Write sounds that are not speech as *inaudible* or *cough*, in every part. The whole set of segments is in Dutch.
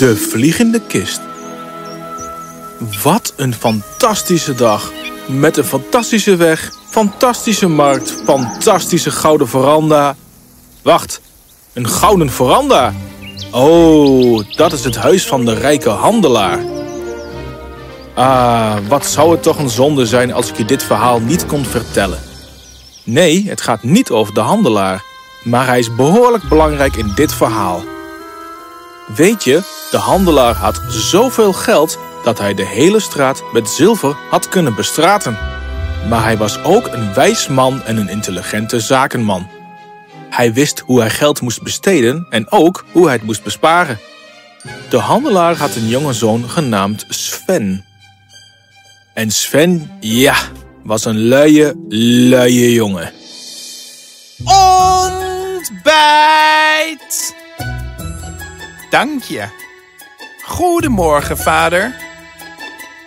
De Vliegende Kist. Wat een fantastische dag. Met een fantastische weg, fantastische markt, fantastische gouden veranda. Wacht, een gouden veranda? Oh, dat is het huis van de rijke handelaar. Ah, wat zou het toch een zonde zijn als ik je dit verhaal niet kon vertellen. Nee, het gaat niet over de handelaar. Maar hij is behoorlijk belangrijk in dit verhaal. Weet je, de handelaar had zoveel geld dat hij de hele straat met zilver had kunnen bestraten. Maar hij was ook een wijs man en een intelligente zakenman. Hij wist hoe hij geld moest besteden en ook hoe hij het moest besparen. De handelaar had een jonge zoon genaamd Sven. En Sven, ja, was een luie, luie jongen. Ontbijt! Dank je. Goedemorgen, vader.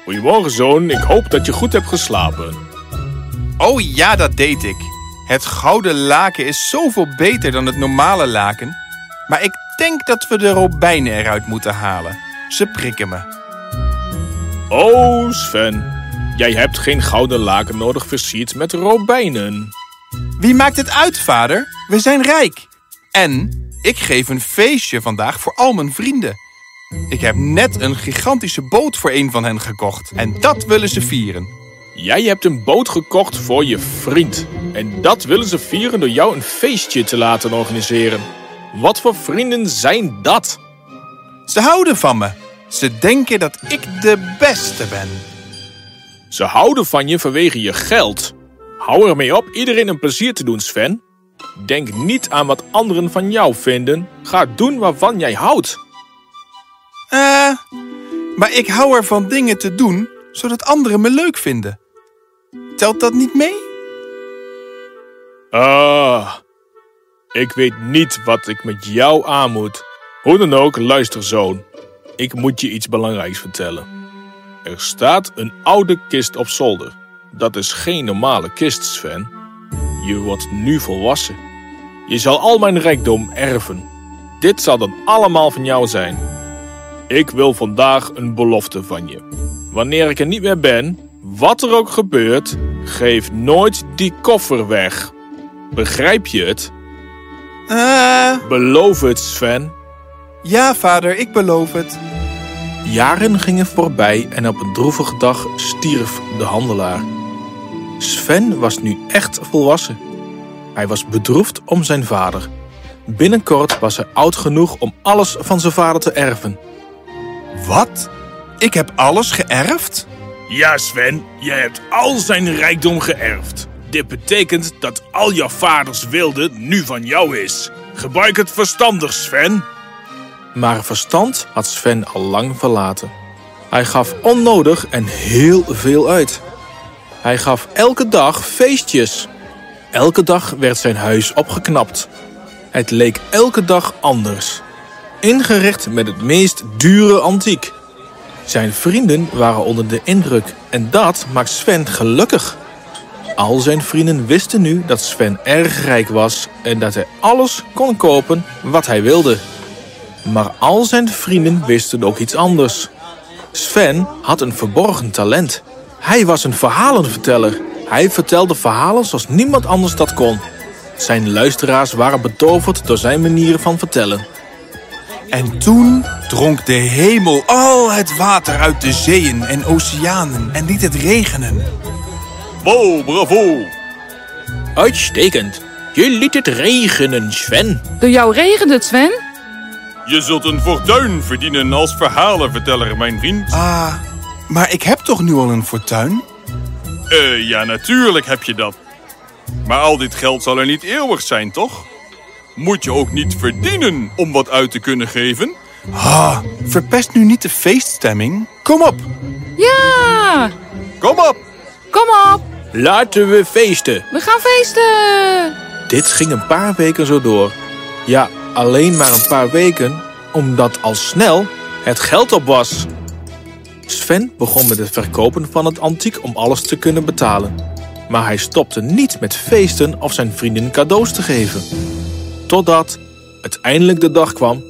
Goedemorgen, zoon. Ik hoop dat je goed hebt geslapen. Oh ja, dat deed ik. Het gouden laken is zoveel beter dan het normale laken. Maar ik denk dat we de robijnen eruit moeten halen. Ze prikken me. Oh, Sven. Jij hebt geen gouden laken nodig versierd met robijnen. Wie maakt het uit, vader? We zijn rijk. En ik geef een feestje vandaag voor al mijn vrienden. Ik heb net een gigantische boot voor een van hen gekocht. En dat willen ze vieren. Jij hebt een boot gekocht voor je vriend. En dat willen ze vieren door jou een feestje te laten organiseren. Wat voor vrienden zijn dat? Ze houden van me. Ze denken dat ik de beste ben. Ze houden van je vanwege je geld. Hou ermee op iedereen een plezier te doen, Sven. Denk niet aan wat anderen van jou vinden. Ga doen waarvan jij houdt. Eh, maar ik hou ervan dingen te doen zodat anderen me leuk vinden. Telt dat niet mee? Ah, ik weet niet wat ik met jou aan moet. Hoe dan ook, luister zoon. Ik moet je iets belangrijks vertellen. Er staat een oude kist op zolder. Dat is geen normale kist, Sven. Je wordt nu volwassen. Je zal al mijn rijkdom erven. Dit zal dan allemaal van jou zijn. Ik wil vandaag een belofte van je. Wanneer ik er niet meer ben, wat er ook gebeurt, geef nooit die koffer weg. Begrijp je het? Eh, Beloof het, Sven. ja, vader, ik beloof het. Jaren gingen voorbij en op een droevige dag stierf de handelaar. Sven was nu echt volwassen. Hij was bedroefd om zijn vader. Binnenkort was hij oud genoeg om alles van zijn vader te erven. Wat? Ik heb alles geërfd? Ja, Sven, je hebt al zijn rijkdom geërfd. Dit betekent dat al jouw vaders wilde nu van jou is. Gebruik het verstandig, Sven. Maar verstand had Sven al lang verlaten. Hij gaf onnodig en heel veel uit. Hij gaf elke dag feestjes. Elke dag werd zijn huis opgeknapt. Het leek elke dag anders. Ingericht met het meest dure antiek. Zijn vrienden waren onder de indruk en dat maakt Sven gelukkig. Al zijn vrienden wisten nu dat Sven erg rijk was en dat hij alles kon kopen wat hij wilde. Maar al zijn vrienden wisten ook iets anders. Sven had een verborgen talent. Hij was een verhalenverteller. Hij vertelde verhalen zoals niemand anders dat kon. Zijn luisteraars waren betoverd door zijn manier van vertellen. En toen dronk de hemel al het water uit de zeeën en oceanen en liet het regenen. Wow, bravo! Uitstekend. Je liet het regenen, Sven. Door jou regent het, Sven? Je zult een fortuin verdienen als verhalenverteller, mijn vriend. Ah, maar ik heb toch nu al een fortuin? Eh, ja, natuurlijk heb je dat. Maar al dit geld zal er niet eeuwig zijn, toch? Moet je ook niet verdienen om wat uit te kunnen geven? Ah, verpest nu niet de feeststemming. Kom op. Ja! Kom op! Kom op! Laten we feesten. We gaan feesten! Dit ging een paar weken zo door. Ja, alleen maar een paar weken, omdat al snel het geld op was. Sven begon met het verkopen van het antiek om alles te kunnen betalen. Maar hij stopte niet met feesten of zijn vrienden cadeaus te geven. Totdat uiteindelijk de dag kwam.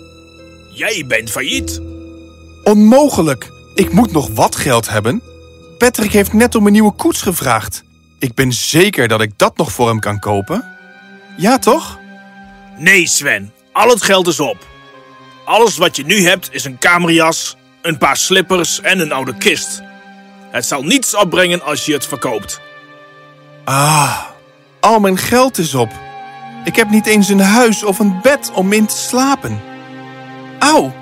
Jij bent failliet. Onmogelijk. Ik moet nog wat geld hebben. Patrick heeft net om een nieuwe koets gevraagd. Ik ben zeker dat ik dat nog voor hem kan kopen. Ja, toch? Nee, Sven. Al het geld is op. Alles wat je nu hebt is een kamerjas, een paar slippers en een oude kist. Het zal niets opbrengen als je het verkoopt. Ah, al mijn geld is op. Ik heb niet eens een huis of een bed om in te slapen. Auw,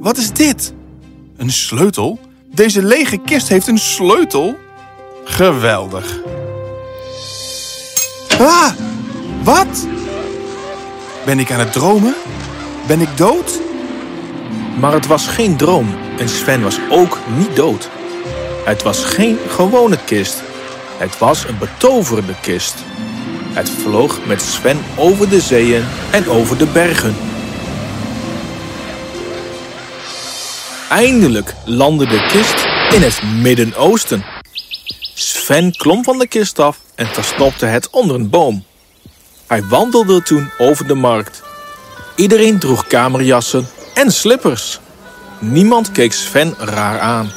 wat is dit? Een sleutel? Deze lege kist heeft een sleutel? Geweldig. Ah, wat? Ben ik aan het dromen? Ben ik dood? Maar het was geen droom en Sven was ook niet dood. Het was geen gewone kist. Het was een betoverde kist. Het vloog met Sven over de zeeën en over de bergen. Eindelijk landde de kist in het Midden-Oosten. Sven klom van de kist af en verstopte het onder een boom. Hij wandelde toen over de markt. Iedereen droeg kamerjassen en slippers. Niemand keek Sven raar aan.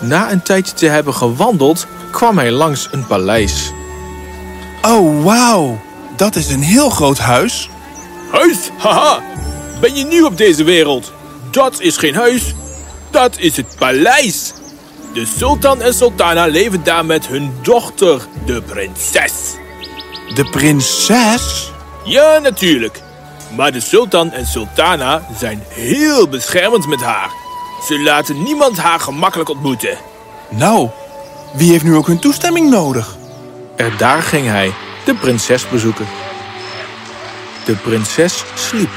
Na een tijdje te hebben gewandeld, kwam hij langs een paleis. Oh, wauw. Dat is een heel groot huis. Huis? Haha! Ben je nieuw op deze wereld? Dat is geen huis. Dat is het paleis. De sultan en sultana leven daar met hun dochter, de prinses. De prinses? Ja, natuurlijk. Maar de sultan en sultana zijn heel beschermend met haar. Ze laten niemand haar gemakkelijk ontmoeten. Nou, wie heeft nu ook hun toestemming nodig? Er daar ging hij, de prinses bezoeken. De prinses sliep.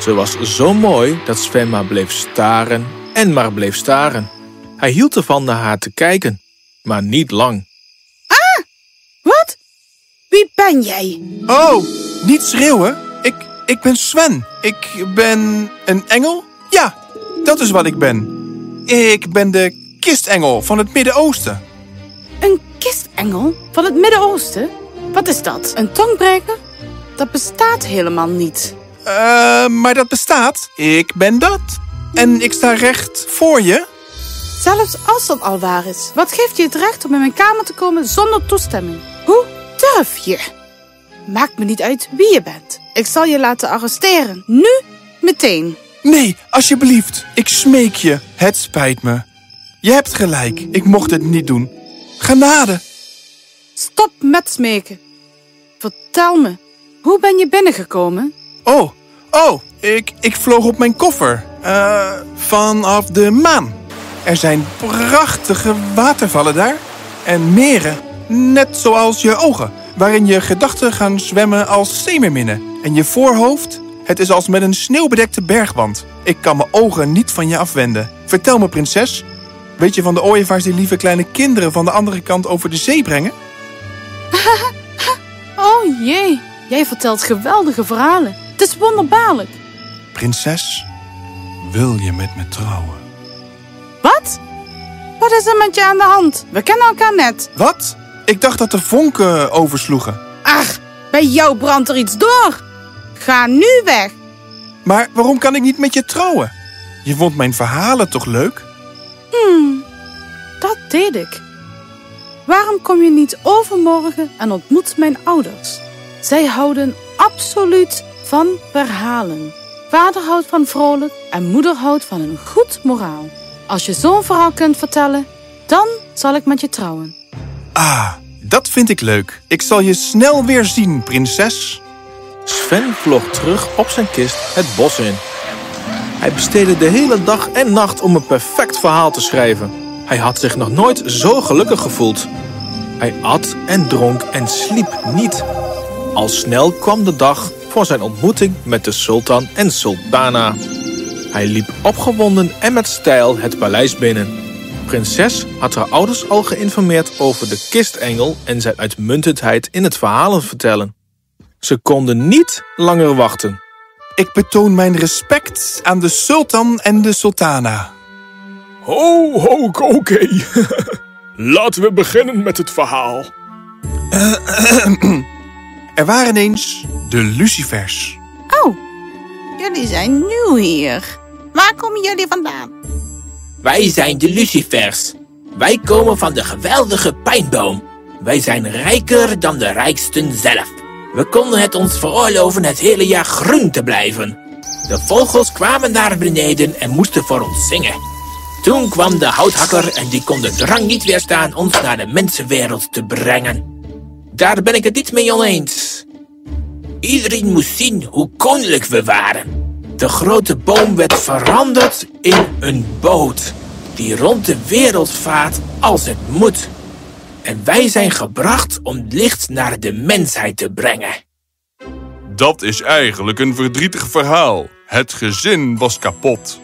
Ze was zo mooi dat Sven maar bleef staren en maar bleef staren. Hij hield ervan naar haar te kijken, maar niet lang. Wat? Wie ben jij? Oh, niet schreeuwen. Ik, ben Sven. Ik ben een engel? Ja, dat is wat ik ben. Ik ben de kistengel van het Midden-Oosten. Een kistengel van het Midden-Oosten? Wat is dat? Een tongbreker? Dat bestaat helemaal niet. Eh, maar dat bestaat. Ik ben dat. En ik sta recht voor je. Zelfs als dat al waar is, wat geeft je het recht om in mijn kamer te komen zonder toestemming? Hoe durf je? Maakt me niet uit wie je bent. Ik zal je laten arresteren. Nu, meteen. Nee, alsjeblieft. Ik smeek je. Het spijt me. Je hebt gelijk. Ik mocht het niet doen. Genade. Stop met smeken. Vertel me, hoe ben je binnengekomen? Oh, oh, ik, ik vloog op mijn koffer. Eh, vanaf de maan. Er zijn prachtige watervallen daar. En meren, net zoals je ogen. Waarin je gedachten gaan zwemmen als zeemerminnen. En je voorhoofd, het is als met een sneeuwbedekte bergwand. Ik kan mijn ogen niet van je afwenden. Vertel me, prinses. Weet je van de ooievaars die lieve kleine kinderen van de andere kant over de zee brengen? *laughs* Oh jee, jij vertelt geweldige verhalen. Het is wonderbaarlijk. Prinses, wil je met me trouwen? Wat? Wat is er met je aan de hand? We kennen elkaar net. Wat? Ik dacht dat de vonken oversloegen. Ach, bij jou brandt er iets door. Ga nu weg. Maar waarom kan ik niet met je trouwen? Je vond mijn verhalen toch leuk? Hmm, dat deed ik. Waarom kom je niet overmorgen en ontmoet mijn ouders? Zij houden absoluut van verhalen. Vader houdt van vrolijk en moeder houdt van een goed moraal. Als je zo'n verhaal kunt vertellen, dan zal ik met je trouwen. Ah, dat vind ik leuk. Ik zal je snel weer zien, prinses. Sven vloog terug op zijn kist het bos in. Hij besteedde de hele dag en nacht om een perfect verhaal te schrijven. Hij had zich nog nooit zo gelukkig gevoeld. Hij at en dronk en sliep niet. Al snel kwam de dag voor zijn ontmoeting met de sultan en sultana. Hij liep opgewonden en met stijl het paleis binnen. Prinses had haar ouders al geïnformeerd over de kistengel en zijn uitmuntendheid in het verhalen vertellen. Ze konden niet langer wachten. Ik betoon mijn respect aan de sultan en de sultana. Ho, ho, oké. *laughs* Laten we beginnen met het verhaal. *clears throat* Er waren eens de lucifers. Oh, jullie zijn nieuw hier. Waar komen jullie vandaan? Wij zijn de lucifers. Wij komen van de geweldige pijnboom. Wij zijn rijker dan de rijksten zelf. We konden het ons veroorloven het hele jaar groen te blijven. De vogels kwamen naar beneden en moesten voor ons zingen. Toen kwam de houthakker en die kon de drang niet weerstaan ons naar de mensenwereld te brengen. Daar ben ik het niet mee oneens. Iedereen moest zien hoe koninklijk we waren. De grote boom werd veranderd in een boot die rond de wereld vaart als het moet. En wij zijn gebracht om licht naar de mensheid te brengen. Dat is eigenlijk een verdrietig verhaal. Het gezin was kapot.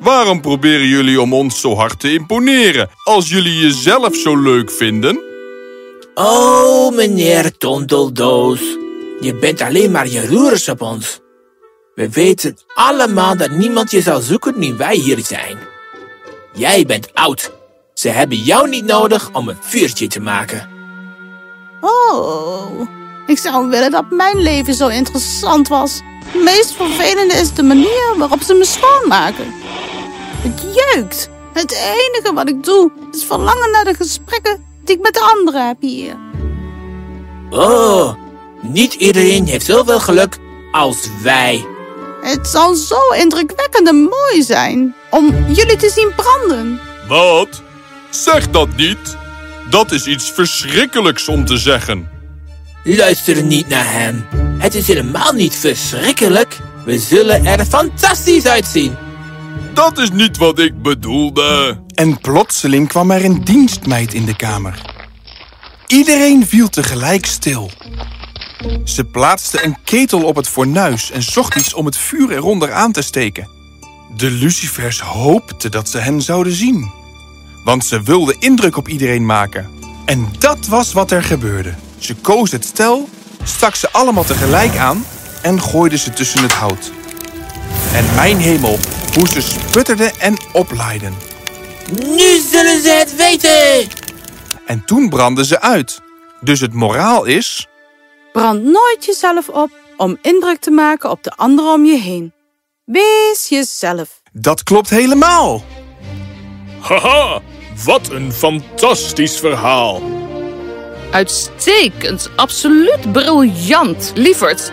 Waarom proberen jullie om ons zo hard te imponeren als jullie jezelf zo leuk vinden? Oh, meneer Tondeldoos. Je bent alleen maar jaloers op ons. We weten allemaal dat niemand je zal zoeken nu wij hier zijn. Jij bent oud. Ze hebben jou niet nodig om een vuurtje te maken. Oh, ik zou willen dat mijn leven zo interessant was. Het meest vervelende is de manier waarop ze me schoonmaken. Het jeukt. Het enige wat ik doe is verlangen naar de gesprekken die ik met de anderen heb hier. Oh, niet iedereen heeft zoveel geluk als wij. Het zal zo indrukwekkend en mooi zijn om jullie te zien branden. Wat? Zeg dat niet. Dat is iets verschrikkelijks om te zeggen. Luister niet naar hem. Het is helemaal niet verschrikkelijk. We zullen er fantastisch uitzien. Dat is niet wat ik bedoelde. En plotseling kwam er een dienstmeid in de kamer. Iedereen viel tegelijk stil. Ze plaatste een ketel op het fornuis en zocht iets om het vuur eronder aan te steken. De lucifers hoopten dat ze hen zouden zien. Want ze wilden indruk op iedereen maken. En dat was wat er gebeurde. Ze koos het stel, stak ze allemaal tegelijk aan en gooide ze tussen het hout. En mijn hemel, hoe ze sputterden en oplaaiden. Nu zullen ze het weten. En toen brandden ze uit. Dus het moraal is... Brand nooit jezelf op om indruk te maken op de anderen om je heen. Wees jezelf. Dat klopt helemaal. Haha, wat een fantastisch verhaal. Uitstekend, absoluut briljant, lieverd.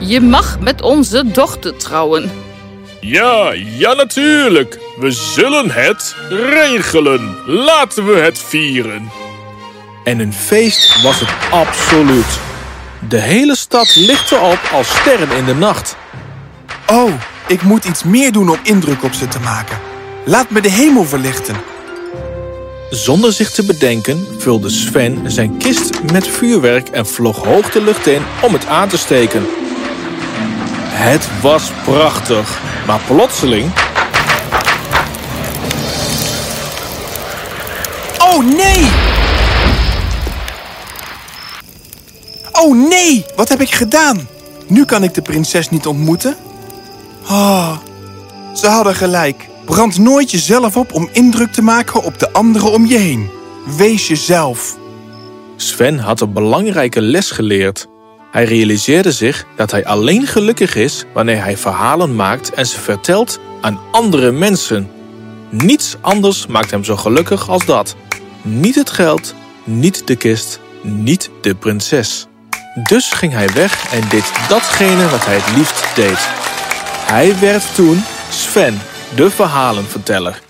Je mag met onze dochter trouwen. Ja, ja natuurlijk. We zullen het regelen. Laten we het vieren. En een feest was het absoluut. De hele stad lichtte op als sterren in de nacht. Oh, ik moet iets meer doen om indruk op ze te maken. Laat me de hemel verlichten. Zonder zich te bedenken vulde Sven zijn kist met vuurwerk en vloog hoog de lucht in om het aan te steken. Het was prachtig, maar plotseling Oh nee! Oh nee, wat heb ik gedaan? Nu kan ik de prinses niet ontmoeten? Oh, ze hadden gelijk. Brand nooit jezelf op om indruk te maken op de anderen om je heen. Wees jezelf. Sven had een belangrijke les geleerd. Hij realiseerde zich dat hij alleen gelukkig is wanneer hij verhalen maakt en ze vertelt aan andere mensen. Niets anders maakt hem zo gelukkig als dat. Niet het geld, niet de kist, niet de prinses. Dus ging hij weg en deed datgene wat hij het liefst deed. Hij werd toen Sven, de verhalenverteller.